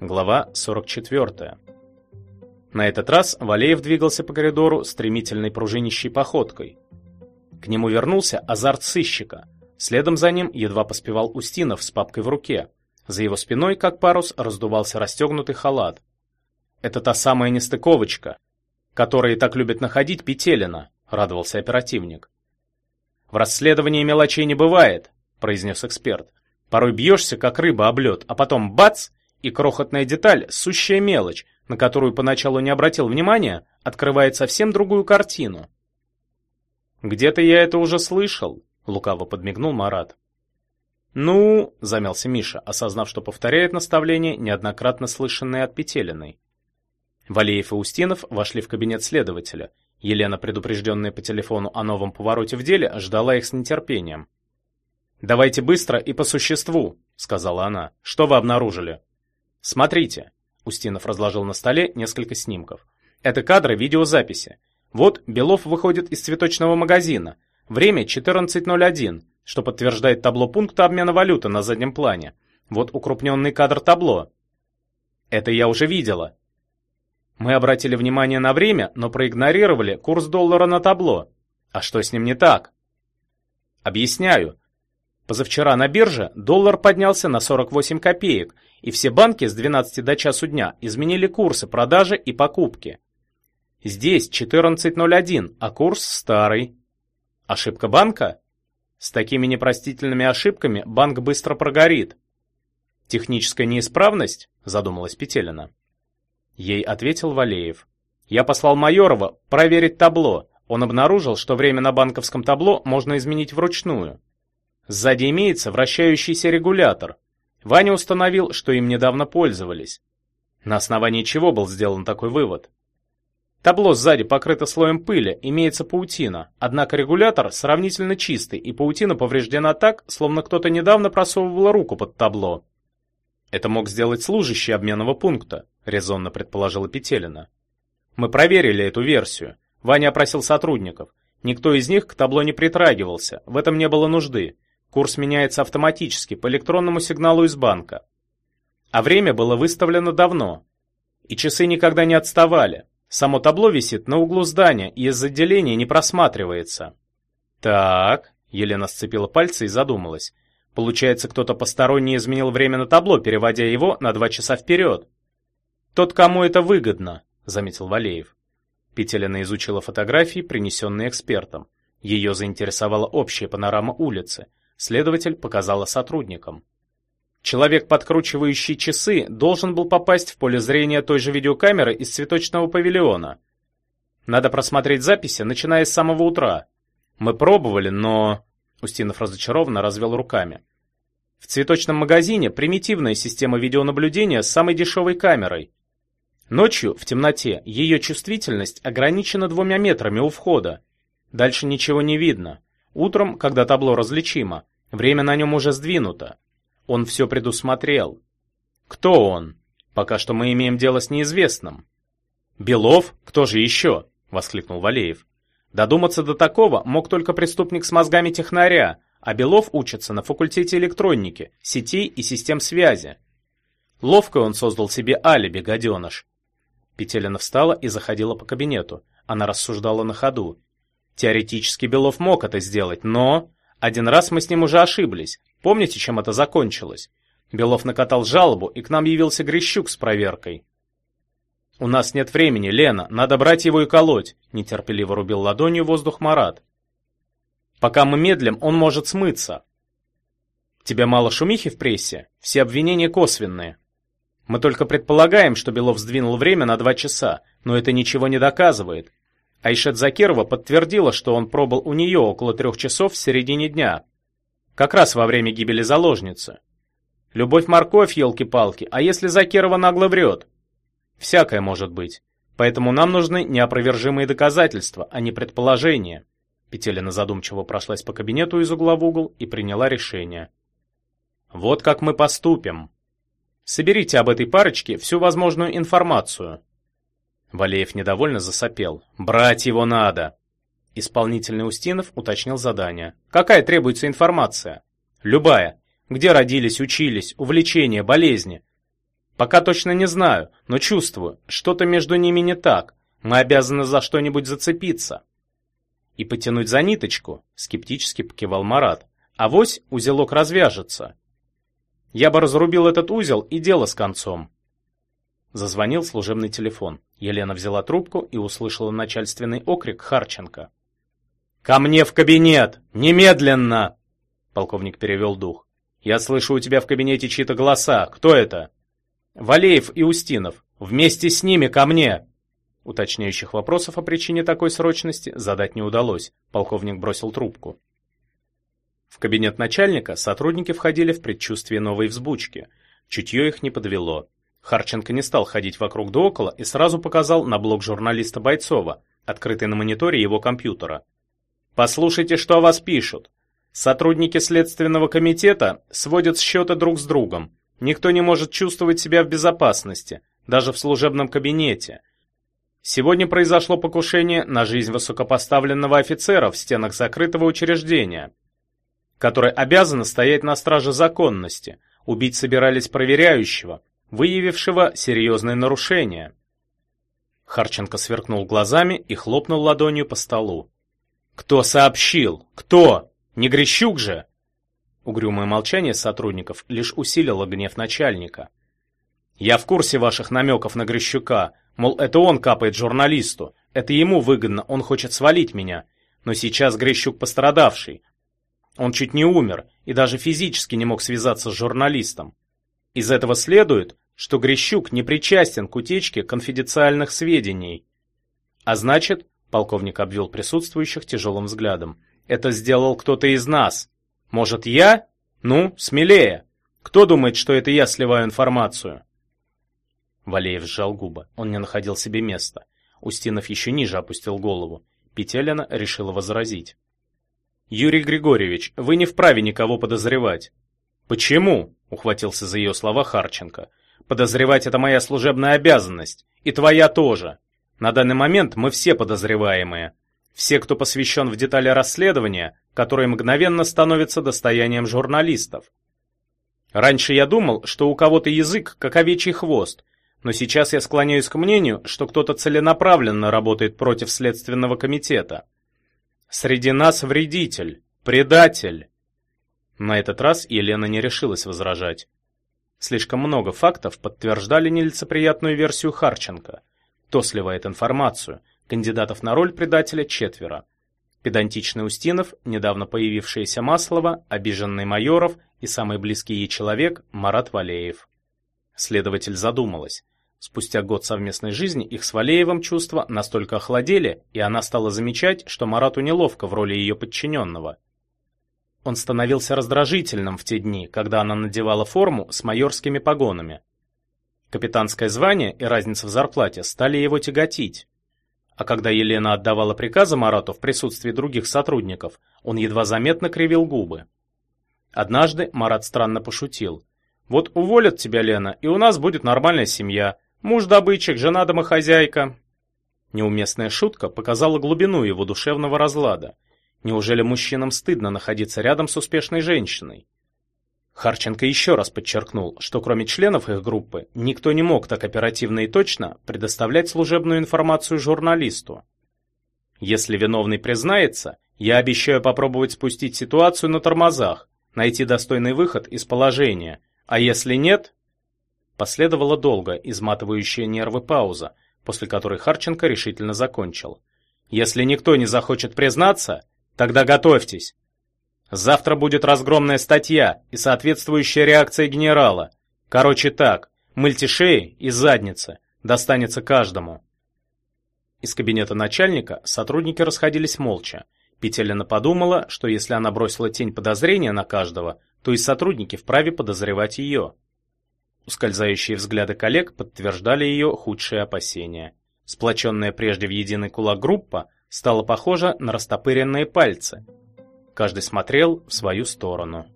Глава 44. На этот раз Валеев двигался по коридору стремительной пружинищей походкой. К нему вернулся азарт сыщика. Следом за ним едва поспевал Устинов с папкой в руке. За его спиной, как парус, раздувался расстегнутый халат. «Это та самая нестыковочка, которые так любят находить Петелина», — радовался оперативник. «В расследовании мелочей не бывает», — произнес эксперт. «Порой бьешься, как рыба об лед, а потом бац, и крохотная деталь, сущая мелочь, на которую поначалу не обратил внимания, открывает совсем другую картину». «Где-то я это уже слышал», — лукаво подмигнул Марат. «Ну», — замялся Миша, осознав, что повторяет наставление, неоднократно слышанное от Петелиной. Валеев и Устинов вошли в кабинет следователя. Елена, предупрежденная по телефону о новом повороте в деле, ждала их с нетерпением. «Давайте быстро и по существу», — сказала она. «Что вы обнаружили?» «Смотрите», — Устинов разложил на столе несколько снимков. «Это кадры видеозаписи. Вот Белов выходит из цветочного магазина. Время 14.01 что подтверждает табло пункта обмена валюты на заднем плане. Вот укрупненный кадр табло. Это я уже видела. Мы обратили внимание на время, но проигнорировали курс доллара на табло. А что с ним не так? Объясняю. Позавчера на бирже доллар поднялся на 48 копеек, и все банки с 12 до часу дня изменили курсы продажи и покупки. Здесь 14.01, а курс старый. Ошибка банка? С такими непростительными ошибками банк быстро прогорит. Техническая неисправность? Задумалась Петелина. Ей ответил Валеев. Я послал Майорова проверить табло. Он обнаружил, что время на банковском табло можно изменить вручную. Сзади имеется вращающийся регулятор. Ваня установил, что им недавно пользовались. На основании чего был сделан такой вывод? Табло сзади покрыто слоем пыли, имеется паутина, однако регулятор сравнительно чистый, и паутина повреждена так, словно кто-то недавно просовывал руку под табло. Это мог сделать служащий обменного пункта, резонно предположила Петелина. Мы проверили эту версию. Ваня опросил сотрудников. Никто из них к табло не притрагивался, в этом не было нужды. Курс меняется автоматически по электронному сигналу из банка. А время было выставлено давно. И часы никогда не отставали. Само табло висит на углу здания и из отделения не просматривается. Так, Елена сцепила пальцы и задумалась. Получается, кто-то посторонний изменил время на табло, переводя его на два часа вперед. Тот, кому это выгодно, заметил Валеев. Петелина изучила фотографии, принесенные экспертом. Ее заинтересовала общая панорама улицы. Следователь показала сотрудникам. Человек, подкручивающий часы, должен был попасть в поле зрения той же видеокамеры из цветочного павильона. Надо просмотреть записи, начиная с самого утра. Мы пробовали, но... Устинов разочарованно развел руками. В цветочном магазине примитивная система видеонаблюдения с самой дешевой камерой. Ночью, в темноте, ее чувствительность ограничена двумя метрами у входа. Дальше ничего не видно. Утром, когда табло различимо, время на нем уже сдвинуто. Он все предусмотрел. Кто он? Пока что мы имеем дело с неизвестным. Белов? Кто же еще? Воскликнул Валеев. Додуматься до такого мог только преступник с мозгами технаря, а Белов учится на факультете электроники, сетей и систем связи. Ловко он создал себе алиби, гаденыш. Петелина встала и заходила по кабинету. Она рассуждала на ходу. Теоретически Белов мог это сделать, но... Один раз мы с ним уже ошиблись. Помните, чем это закончилось? Белов накатал жалобу, и к нам явился Грищук с проверкой. «У нас нет времени, Лена, надо брать его и колоть», — нетерпеливо рубил ладонью воздух Марат. «Пока мы медлим, он может смыться». «Тебе мало шумихи в прессе? Все обвинения косвенные. Мы только предполагаем, что Белов сдвинул время на два часа, но это ничего не доказывает. Айшет Закирова подтвердила, что он пробыл у нее около трех часов в середине дня. Как раз во время гибели заложницы. Любовь-морковь, елки-палки, а если Закирова нагло врет? Всякое может быть. Поэтому нам нужны неопровержимые доказательства, а не предположения. Петелина задумчиво прошлась по кабинету из угла в угол и приняла решение. Вот как мы поступим. Соберите об этой парочке всю возможную информацию. Валеев недовольно засопел. «Брать его надо!» Исполнительный Устинов уточнил задание. «Какая требуется информация?» «Любая. Где родились, учились, увлечения, болезни. Пока точно не знаю, но чувствую, что-то между ними не так. Мы обязаны за что-нибудь зацепиться. И потянуть за ниточку, скептически покивал Марат. Авось узелок развяжется. Я бы разрубил этот узел и дело с концом. Зазвонил служебный телефон. Елена взяла трубку и услышала начальственный окрик Харченко. «Ко мне в кабинет! Немедленно!» Полковник перевел дух. «Я слышу у тебя в кабинете чьи-то голоса. Кто это?» «Валеев и Устинов. Вместе с ними ко мне!» Уточняющих вопросов о причине такой срочности задать не удалось. Полковник бросил трубку. В кабинет начальника сотрудники входили в предчувствие новой взбучки. Чутье их не подвело. Харченко не стал ходить вокруг да около и сразу показал на блок журналиста Бойцова, открытый на мониторе его компьютера. «Послушайте, что о вас пишут. Сотрудники Следственного комитета сводят счеты друг с другом. Никто не может чувствовать себя в безопасности, даже в служебном кабинете. Сегодня произошло покушение на жизнь высокопоставленного офицера в стенах закрытого учреждения, который обязан стоять на страже законности. Убить собирались проверяющего, выявившего серьезные нарушения. Харченко сверкнул глазами и хлопнул ладонью по столу. «Кто сообщил? Кто? Не Грещук же?» Угрюмое молчание сотрудников лишь усилило гнев начальника. «Я в курсе ваших намеков на Грещука, мол, это он капает журналисту, это ему выгодно, он хочет свалить меня. Но сейчас Грещук пострадавший. Он чуть не умер и даже физически не мог связаться с журналистом. Из этого следует, что Грещук не причастен к утечке конфиденциальных сведений. А значит, полковник обвел присутствующих тяжелым взглядом, это сделал кто-то из нас. Может, я? Ну, смелее. Кто думает, что это я сливаю информацию? Валеев сжал губы. Он не находил себе места. Устинов еще ниже опустил голову. Петелина решила возразить. «Юрий Григорьевич, вы не вправе никого подозревать». «Почему?» Ухватился за ее слова Харченко. Подозревать это моя служебная обязанность. И твоя тоже. На данный момент мы все подозреваемые. Все, кто посвящен в детали расследования, которые мгновенно становятся достоянием журналистов. Раньше я думал, что у кого-то язык как овечий хвост, но сейчас я склоняюсь к мнению, что кто-то целенаправленно работает против Следственного комитета. Среди нас вредитель, предатель. На этот раз Елена не решилась возражать. Слишком много фактов подтверждали нелицеприятную версию Харченко. Кто сливает информацию? Кандидатов на роль предателя четверо. Педантичный Устинов, недавно появившаяся Маслова, обиженный Майоров и самый близкий ей человек Марат Валеев. Следователь задумалась. Спустя год совместной жизни их с Валеевым чувства настолько охладели, и она стала замечать, что Марату неловко в роли ее подчиненного. Он становился раздражительным в те дни, когда она надевала форму с майорскими погонами. Капитанское звание и разница в зарплате стали его тяготить. А когда Елена отдавала приказы Марату в присутствии других сотрудников, он едва заметно кривил губы. Однажды Марат странно пошутил. «Вот уволят тебя, Лена, и у нас будет нормальная семья. Муж добытчик, жена домохозяйка». Неуместная шутка показала глубину его душевного разлада. Неужели мужчинам стыдно находиться рядом с успешной женщиной? Харченко еще раз подчеркнул, что кроме членов их группы, никто не мог так оперативно и точно предоставлять служебную информацию журналисту. Если виновный признается, я обещаю попробовать спустить ситуацию на тормозах, найти достойный выход из положения, а если нет... Последовала долгая, изматывающая нервы пауза, после которой Харченко решительно закончил. Если никто не захочет признаться, Тогда готовьтесь. Завтра будет разгромная статья и соответствующая реакция генерала. Короче так, мыльте шеи и задницы, достанется каждому. Из кабинета начальника сотрудники расходились молча. Петелина подумала, что если она бросила тень подозрения на каждого, то и сотрудники вправе подозревать ее. Ускользающие взгляды коллег подтверждали ее худшие опасения. Сплоченная прежде в единый кулак группа стала похожа на растопыренные пальцы. Каждый смотрел в свою сторону.